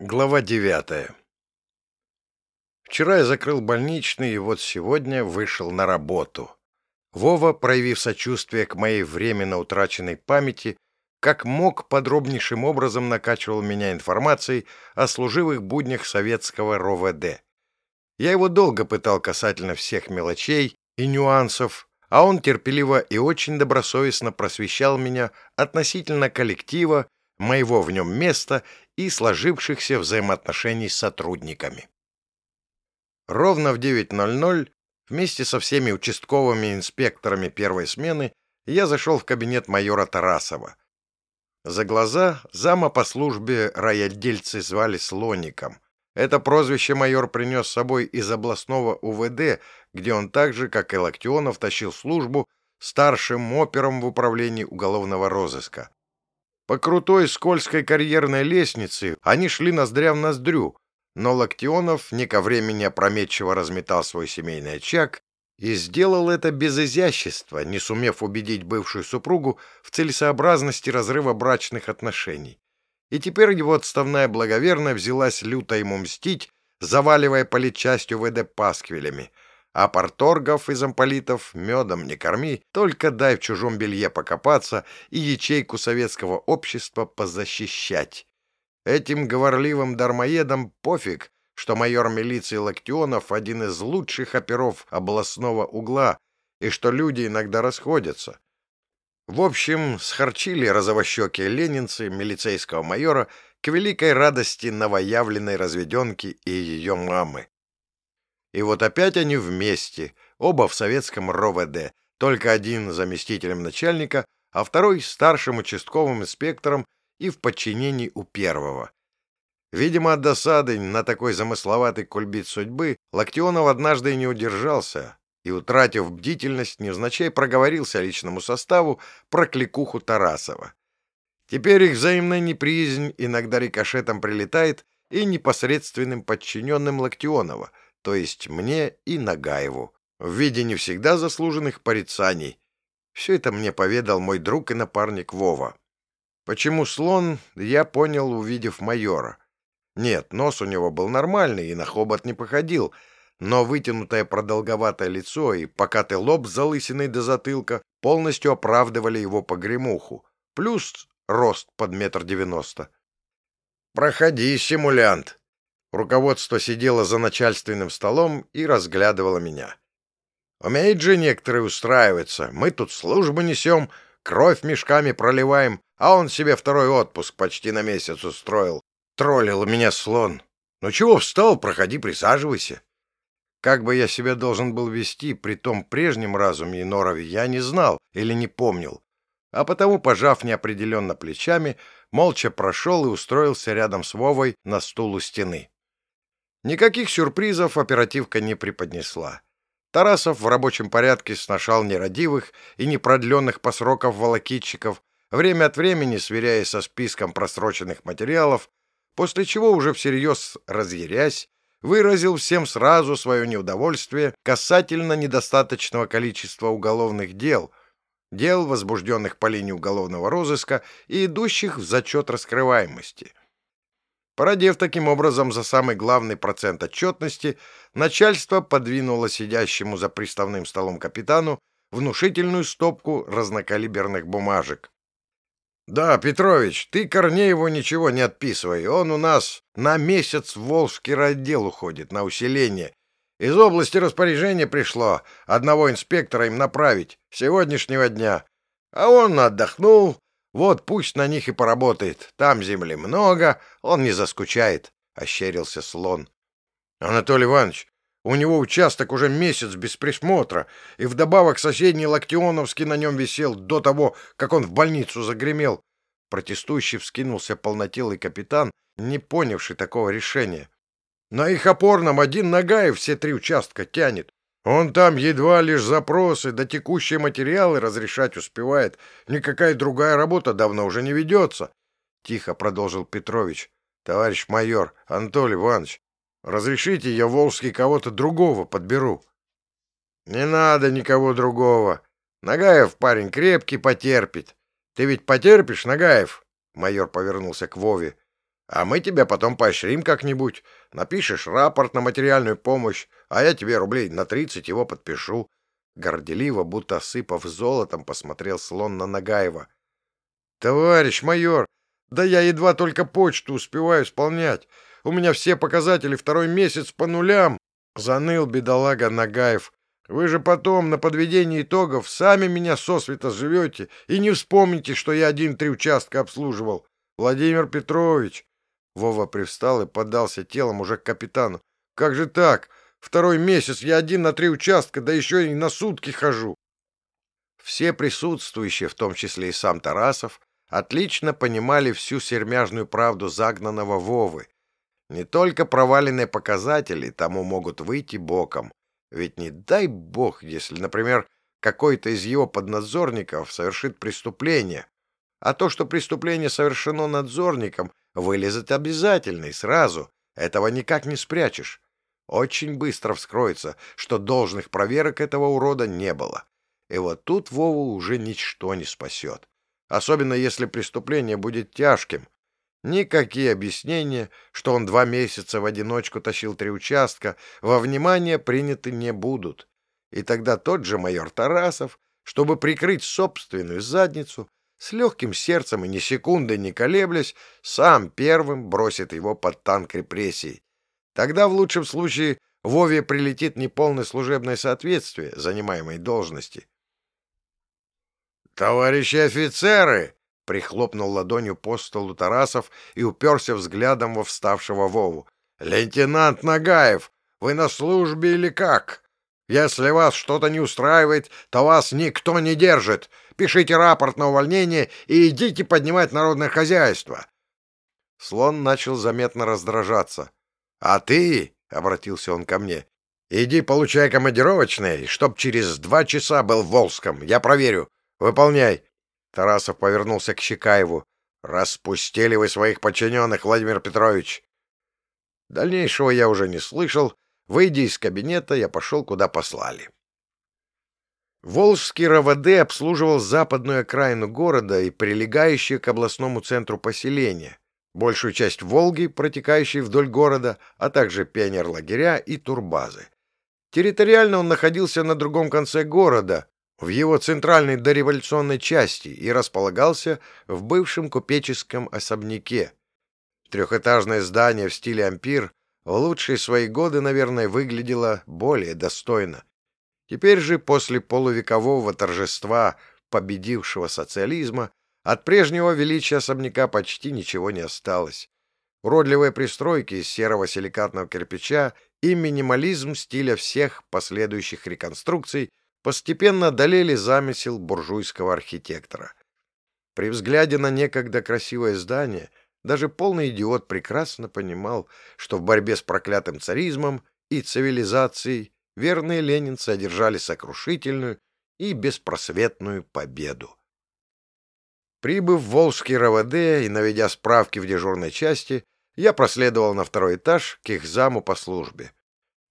Глава девятая Вчера я закрыл больничный и вот сегодня вышел на работу. Вова, проявив сочувствие к моей временно утраченной памяти, как мог подробнейшим образом накачивал меня информацией о служивых буднях советского РОВД. Я его долго пытал касательно всех мелочей и нюансов, а он терпеливо и очень добросовестно просвещал меня относительно коллектива, моего в нем места и сложившихся взаимоотношений с сотрудниками. Ровно в 9.00 вместе со всеми участковыми инспекторами первой смены я зашел в кабинет майора Тарасова. За глаза зама по службе райотдельцы звали Слоником. Это прозвище майор принес с собой из областного УВД, где он так же, как и Локтионов, тащил службу старшим опером в управлении уголовного розыска. По крутой скользкой карьерной лестнице они шли ноздря в ноздрю, но Локтионов не ко времени опрометчиво разметал свой семейный очаг и сделал это без изящества, не сумев убедить бывшую супругу в целесообразности разрыва брачных отношений. И теперь его отставная благоверная взялась люто ему мстить, заваливая политчастью ВД пасквилями — а порторгов и замполитов медом не корми, только дай в чужом белье покопаться и ячейку советского общества позащищать. Этим говорливым дармоедам пофиг, что майор милиции Локтионов один из лучших оперов областного угла и что люди иногда расходятся. В общем, схорчили розовощекие ленинцы милицейского майора к великой радости новоявленной разведенки и ее мамы. И вот опять они вместе, оба в советском РОВД, только один заместителем начальника, а второй старшим участковым инспектором и в подчинении у первого. Видимо, от досады на такой замысловатый кульбит судьбы Локтионов однажды не удержался и, утратив бдительность, невзначай проговорился личному составу про кликуху Тарасова. Теперь их взаимная неприязнь иногда рикошетом прилетает и непосредственным подчиненным Локтионова — то есть мне и Нагаеву, в виде не всегда заслуженных порицаний. Все это мне поведал мой друг и напарник Вова. Почему слон, я понял, увидев майора. Нет, нос у него был нормальный и на хобот не походил, но вытянутое продолговатое лицо и покатый лоб с залысиной до затылка полностью оправдывали его погремуху, плюс рост под метр девяносто. «Проходи, симулянт!» Руководство сидело за начальственным столом и разглядывало меня. Умеет же некоторые устраиваться. Мы тут службу несем, кровь мешками проливаем, а он себе второй отпуск почти на месяц устроил. Троллил меня слон. Ну чего встал, проходи, присаживайся. Как бы я себя должен был вести при том прежнем разуме и норове, я не знал или не помнил. А потому, пожав неопределенно плечами, молча прошел и устроился рядом с Вовой на стул у стены. Никаких сюрпризов оперативка не преподнесла. Тарасов в рабочем порядке сношал нерадивых и непродленных по срокам волокитчиков, время от времени сверяясь со списком просроченных материалов, после чего уже всерьез разъярясь, выразил всем сразу свое неудовольствие касательно недостаточного количества уголовных дел, дел, возбужденных по линии уголовного розыска и идущих в зачет раскрываемости – Породев таким образом за самый главный процент отчетности, начальство подвинуло сидящему за приставным столом капитану внушительную стопку разнокалиберных бумажек. «Да, Петрович, ты Корнееву ничего не отписывай. Он у нас на месяц в Волжский райотдел уходит, на усиление. Из области распоряжения пришло одного инспектора им направить сегодняшнего дня. А он отдохнул, вот пусть на них и поработает. Там земли много, он не заскучает, — ощерился слон. — Анатолий Иванович, у него участок уже месяц без присмотра, и вдобавок соседний Локтионовский на нем висел до того, как он в больницу загремел. Протестующий вскинулся полнотелый капитан, не понявший такого решения. На их опорном один Нагаев все три участка тянет. Он там едва лишь запросы да текущие материалы разрешать успевает. Никакая другая работа давно уже не ведется. Тихо продолжил Петрович. Товарищ майор, Анатолий Иванович, разрешите, я Волжский кого-то другого подберу. Не надо никого другого. Нагаев парень крепкий, потерпит. Ты ведь потерпишь, Нагаев? Майор повернулся к Вове. А мы тебя потом поощрим как-нибудь. Напишешь рапорт на материальную помощь, а я тебе рублей на тридцать его подпишу. Горделиво, будто осыпав золотом, посмотрел слон на Нагаева. — Товарищ майор, да я едва только почту успеваю исполнять. У меня все показатели второй месяц по нулям. Заныл бедолага Нагаев. Вы же потом на подведении итогов сами меня сосвета живете и не вспомните, что я один-три участка обслуживал. Владимир Петрович. Вова привстал и подался телом уже к капитану. Как же так? Второй месяц я один на три участка, да еще и на сутки хожу. Все присутствующие, в том числе и сам Тарасов, отлично понимали всю сермяжную правду загнанного Вовы. Не только проваленные показатели тому могут выйти боком. Ведь не дай бог, если, например, какой-то из его поднадзорников совершит преступление. А то, что преступление совершено надзорником, вылезет обязательно и сразу. Этого никак не спрячешь. Очень быстро вскроется, что должных проверок этого урода не было. И вот тут Вову уже ничто не спасет особенно если преступление будет тяжким. Никакие объяснения, что он два месяца в одиночку тащил три участка, во внимание приняты не будут. И тогда тот же майор Тарасов, чтобы прикрыть собственную задницу, с легким сердцем и ни секунды не колеблясь, сам первым бросит его под танк репрессий. Тогда в лучшем случае Вове прилетит неполное служебное соответствие занимаемой должности, «Товарищи офицеры!» — прихлопнул ладонью по столу Тарасов и уперся взглядом во вставшего Вову. «Лейтенант Нагаев, вы на службе или как? Если вас что-то не устраивает, то вас никто не держит. Пишите рапорт на увольнение и идите поднимать народное хозяйство». Слон начал заметно раздражаться. «А ты?» — обратился он ко мне. «Иди получай командировочные, чтоб через два часа был в Волжском. Я проверю, «Выполняй!» Тарасов повернулся к Щекаеву. «Распустили вы своих подчиненных, Владимир Петрович!» Дальнейшего я уже не слышал. Выйдя из кабинета, я пошел, куда послали. Волжский РВД обслуживал западную окраину города и прилегающие к областному центру поселения, большую часть Волги, протекающей вдоль города, а также пионерлагеря и турбазы. Территориально он находился на другом конце города, в его центральной дореволюционной части и располагался в бывшем купеческом особняке. Трехэтажное здание в стиле ампир в лучшие свои годы, наверное, выглядело более достойно. Теперь же, после полувекового торжества победившего социализма, от прежнего величия особняка почти ничего не осталось. Уродливые пристройки из серого силикатного кирпича и минимализм стиля всех последующих реконструкций – постепенно одолели замысел буржуйского архитектора. При взгляде на некогда красивое здание даже полный идиот прекрасно понимал, что в борьбе с проклятым царизмом и цивилизацией верные ленинцы одержали сокрушительную и беспросветную победу. Прибыв в Волжский РВД и наведя справки в дежурной части, я проследовал на второй этаж к их заму по службе.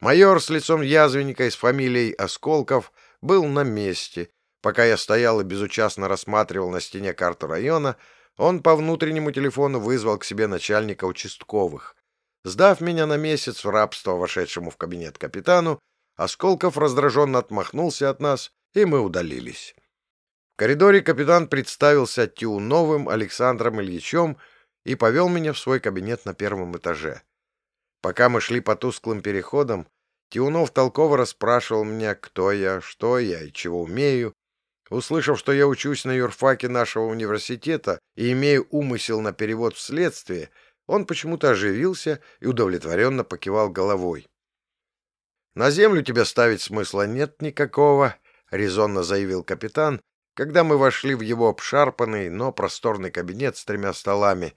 Майор с лицом язвенника и с фамилией Осколков был на месте. Пока я стоял и безучастно рассматривал на стене карту района, он по внутреннему телефону вызвал к себе начальника участковых. Сдав меня на месяц в рабство вошедшему в кабинет капитану, Осколков раздраженно отмахнулся от нас, и мы удалились. В коридоре капитан представился Тиуновым Александром Ильичем и повел меня в свой кабинет на первом этаже. Пока мы шли по тусклым переходам, Тиунов толково расспрашивал меня, кто я, что я и чего умею. Услышав, что я учусь на юрфаке нашего университета и имею умысел на перевод в следствие, он почему-то оживился и удовлетворенно покивал головой. «На землю тебя ставить смысла нет никакого», — резонно заявил капитан, когда мы вошли в его обшарпанный, но просторный кабинет с тремя столами.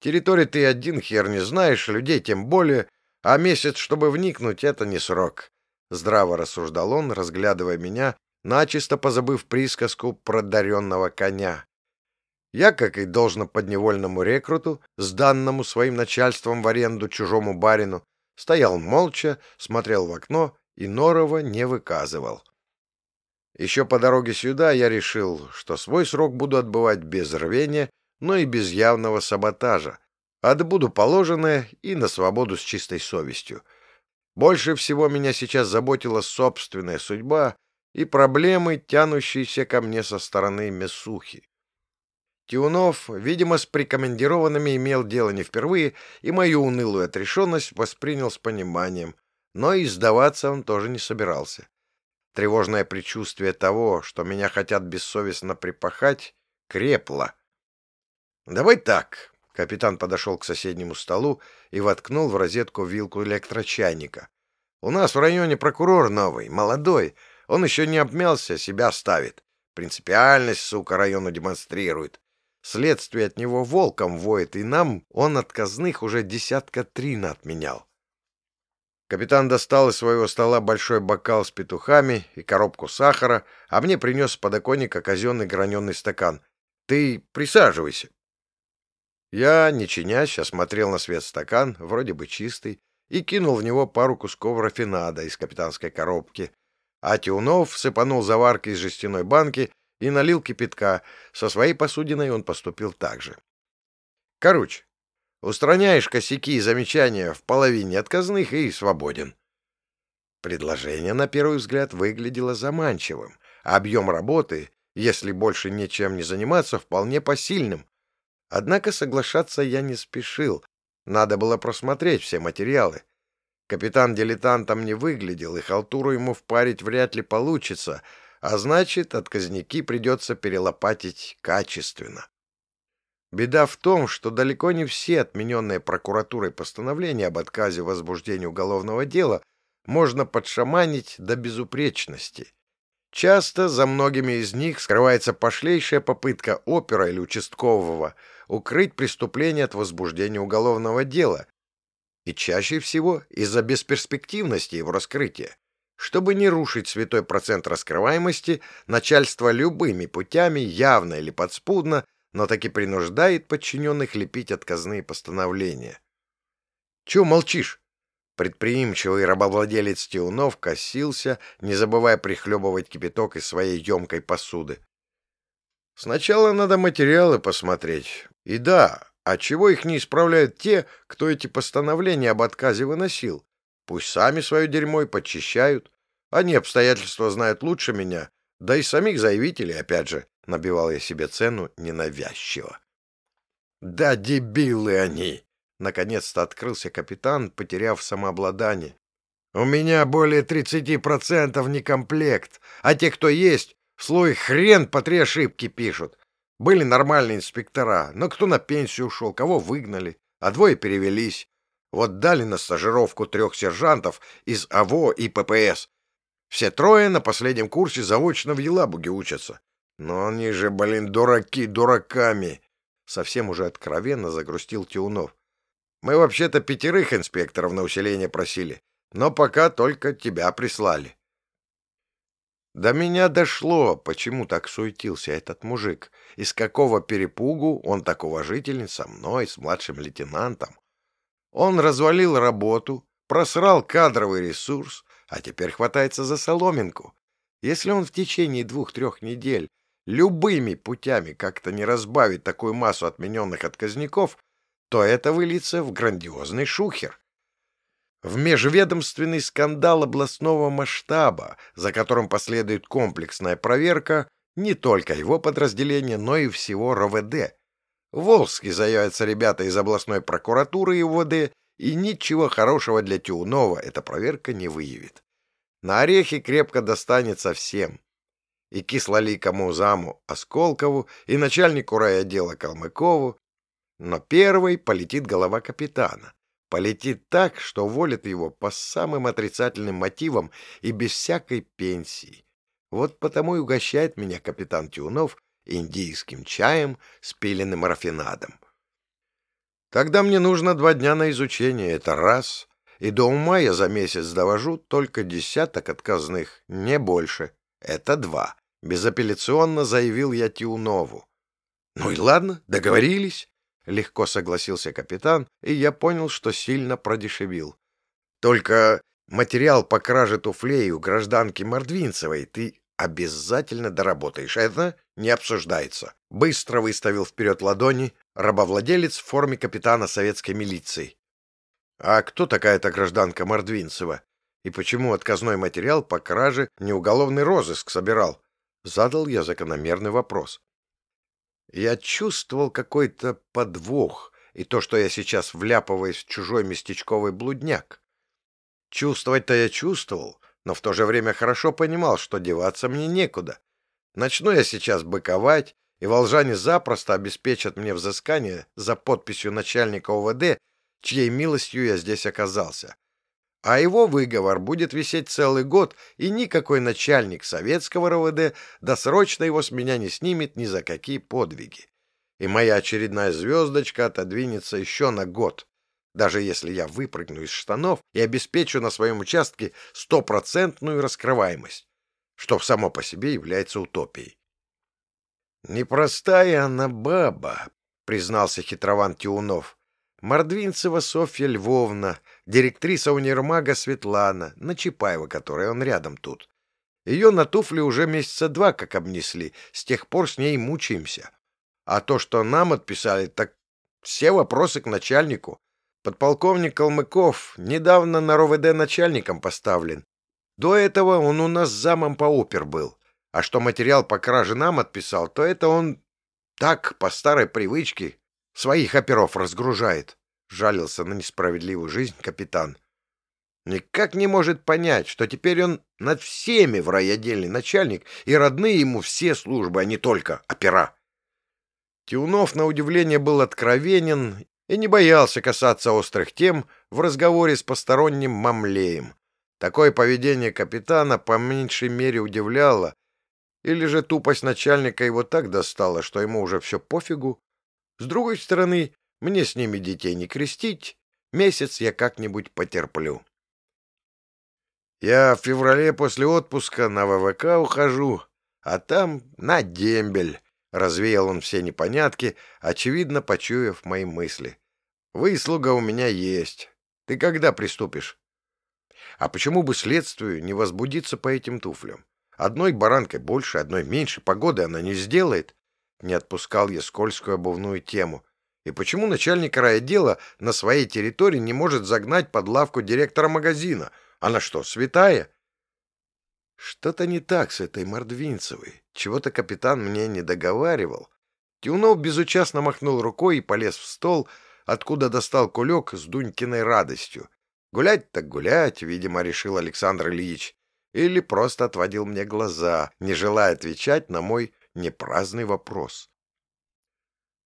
«Территории ты один хер не знаешь, людей тем более, а месяц, чтобы вникнуть, это не срок. Здраво рассуждал он, разглядывая меня, начисто позабыв присказку продаренного коня. Я, как и должно подневольному рекруту, сданному своим начальством в аренду чужому барину, стоял молча, смотрел в окно и Норова не выказывал. Еще по дороге сюда я решил, что свой срок буду отбывать без рвения, но и без явного саботажа, Отбуду положенное и на свободу с чистой совестью. Больше всего меня сейчас заботила собственная судьба и проблемы, тянущиеся ко мне со стороны Месухи. Тиунов, видимо, с прикомандированными имел дело не впервые, и мою унылую отрешенность воспринял с пониманием, но и сдаваться он тоже не собирался. Тревожное предчувствие того, что меня хотят бессовестно припахать, крепло. «Давай так», — капитан подошел к соседнему столу и воткнул в розетку вилку электрочайника. «У нас в районе прокурор новый, молодой, он еще не обмялся, себя ставит. Принципиальность, сука, району демонстрирует. Следствие от него волком воет, и нам он отказных уже десятка три отменял. Капитан достал из своего стола большой бокал с петухами и коробку сахара, а мне принес с подоконника казенный граненый стакан. «Ты присаживайся». Я, не чинясь, осмотрел на свет стакан, вроде бы чистый, и кинул в него пару кусков рафинада из капитанской коробки. А Тиунов сыпанул заварки из жестяной банки и налил кипятка. Со своей посудиной он поступил так же. Короче, Устраняешь косяки и замечания в половине отказных и свободен. Предложение, на первый взгляд, выглядело заманчивым, объем работы, если больше ничем не заниматься, вполне посильным. Однако соглашаться я не спешил. Надо было просмотреть все материалы. Капитан дилетантом не выглядел, и халтуру ему впарить вряд ли получится, а значит, отказники придется перелопатить качественно. Беда в том, что далеко не все отмененные прокуратурой постановления об отказе в возбуждении уголовного дела можно подшаманить до безупречности. Часто за многими из них скрывается пошлейшая попытка опера или участкового укрыть преступление от возбуждения уголовного дела, и чаще всего из-за бесперспективности его раскрытия. Чтобы не рушить святой процент раскрываемости, начальство любыми путями, явно или подспудно, но таки принуждает подчиненных лепить отказные постановления. «Чего молчишь?» Предприимчивый рабовладелец Тиунов косился, не забывая прихлебывать кипяток из своей емкой посуды. «Сначала надо материалы посмотреть. И да, а чего их не исправляют те, кто эти постановления об отказе выносил? Пусть сами свое дерьмо и подчищают. Они обстоятельства знают лучше меня, да и самих заявителей, опять же. Набивал я себе цену ненавязчиво. «Да дебилы они!» Наконец-то открылся капитан, потеряв самообладание. «У меня более тридцати процентов не комплект, а те, кто есть, слой хрен по три ошибки пишут. Были нормальные инспектора, но кто на пенсию ушел, кого выгнали, а двое перевелись. Вот дали на стажировку трех сержантов из АВО и ППС. Все трое на последнем курсе заочно в Елабуге учатся. Но они же, блин, дураки дураками. Совсем уже откровенно загрустил Тиунов. Мы вообще-то пятерых инспекторов на усиление просили, но пока только тебя прислали. До меня дошло, почему так суетился этот мужик, из какого перепугу он так уважительный со мной, с младшим лейтенантом. Он развалил работу, просрал кадровый ресурс, а теперь хватается за соломинку. Если он в течение двух-трех недель любыми путями как-то не разбавить такую массу отмененных отказников, то это выльется в грандиозный шухер. В межведомственный скандал областного масштаба, за которым последует комплексная проверка не только его подразделения, но и всего РОВД. Волжски заявятся ребята из областной прокуратуры и УВД, и ничего хорошего для Тиунова эта проверка не выявит. На орехи крепко достанется всем и кислоликому заму Осколкову, и начальнику райотдела Калмыкову, но первой полетит голова капитана. Полетит так, что волит его по самым отрицательным мотивам и без всякой пенсии. Вот потому и угощает меня капитан Тюнов индийским чаем с пиленным рафинадом. Тогда мне нужно два дня на изучение, это раз, и до ума я за месяц довожу только десяток отказных, не больше, это два. Безапелляционно заявил я Тиунову. «Ну и ладно, договорились», — легко согласился капитан, и я понял, что сильно продешевил. «Только материал по краже туфлей у гражданки Мордвинцевой ты обязательно доработаешь. Это не обсуждается». Быстро выставил вперед ладони, рабовладелец в форме капитана советской милиции. А кто такая-то гражданка Мордвинцева? И почему отказной материал по краже не уголовный розыск собирал? Задал я закономерный вопрос. Я чувствовал какой-то подвох, и то, что я сейчас вляпываюсь в чужой местечковый блудняк. Чувствовать-то я чувствовал, но в то же время хорошо понимал, что деваться мне некуда. Начну я сейчас быковать, и волжане запросто обеспечат мне взыскание за подписью начальника ОВД, чьей милостью я здесь оказался. А его выговор будет висеть целый год, и никакой начальник советского РОВД досрочно его с меня не снимет ни за какие подвиги. И моя очередная звездочка отодвинется еще на год, даже если я выпрыгну из штанов и обеспечу на своем участке стопроцентную раскрываемость, что само по себе является утопией. «Непростая она баба», — признался хитрован Тиунов. «Мордвинцева Софья Львовна, директриса универмага Светлана, на Чапаева, которая он рядом тут. Ее на туфли уже месяца два как обнесли, с тех пор с ней мучаемся. А то, что нам отписали, так все вопросы к начальнику. Подполковник Калмыков недавно на РОВД начальником поставлен. До этого он у нас замом по опер был. А что материал по краже нам отписал, то это он так, по старой привычке, своих оперов разгружает. Жалился на несправедливую жизнь капитан. Никак не может понять, что теперь он над всеми в райотдельный начальник, и родные ему все службы, а не только опера. Тиунов, на удивление, был откровенен и не боялся касаться острых тем в разговоре с посторонним мамлеем. Такое поведение капитана по меньшей мере удивляло или же тупость начальника его так достала, что ему уже все пофигу? С другой стороны, мне с ними детей не крестить, месяц я как-нибудь потерплю. Я в феврале после отпуска на ВВК ухожу, а там на дембель. Развеял он все непонятки, очевидно, почуяв мои мысли. Выслуга у меня есть. Ты когда приступишь? А почему бы следствию не возбудиться по этим туфлям? Одной баранкой больше, одной меньше погоды она не сделает. Не отпускал я скользкую обувную тему. И почему начальник райотдела на своей территории не может загнать под лавку директора магазина? Она что, святая? Что-то не так с этой Мордвинцевой. Чего-то капитан мне не договаривал. Тюнов безучастно махнул рукой и полез в стол, откуда достал кулек с Дунькиной радостью. Гулять так гулять, видимо, решил Александр Ильич или просто отводил мне глаза, не желая отвечать на мой непраздный вопрос.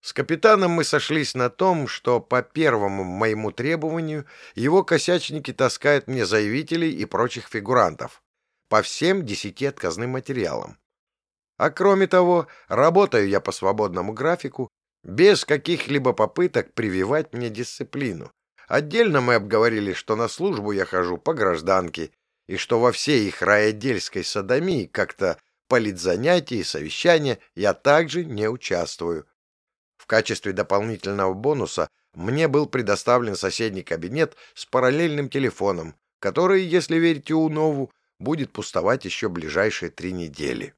С капитаном мы сошлись на том, что по первому моему требованию его косячники таскают мне заявителей и прочих фигурантов по всем десяти отказным материалам. А кроме того, работаю я по свободному графику, без каких-либо попыток прививать мне дисциплину. Отдельно мы обговорили, что на службу я хожу по гражданке, и что во всей их райотдельской садомии как-то политзанятия и совещания я также не участвую. В качестве дополнительного бонуса мне был предоставлен соседний кабинет с параллельным телефоном, который, если верить Иунову, будет пустовать еще ближайшие три недели.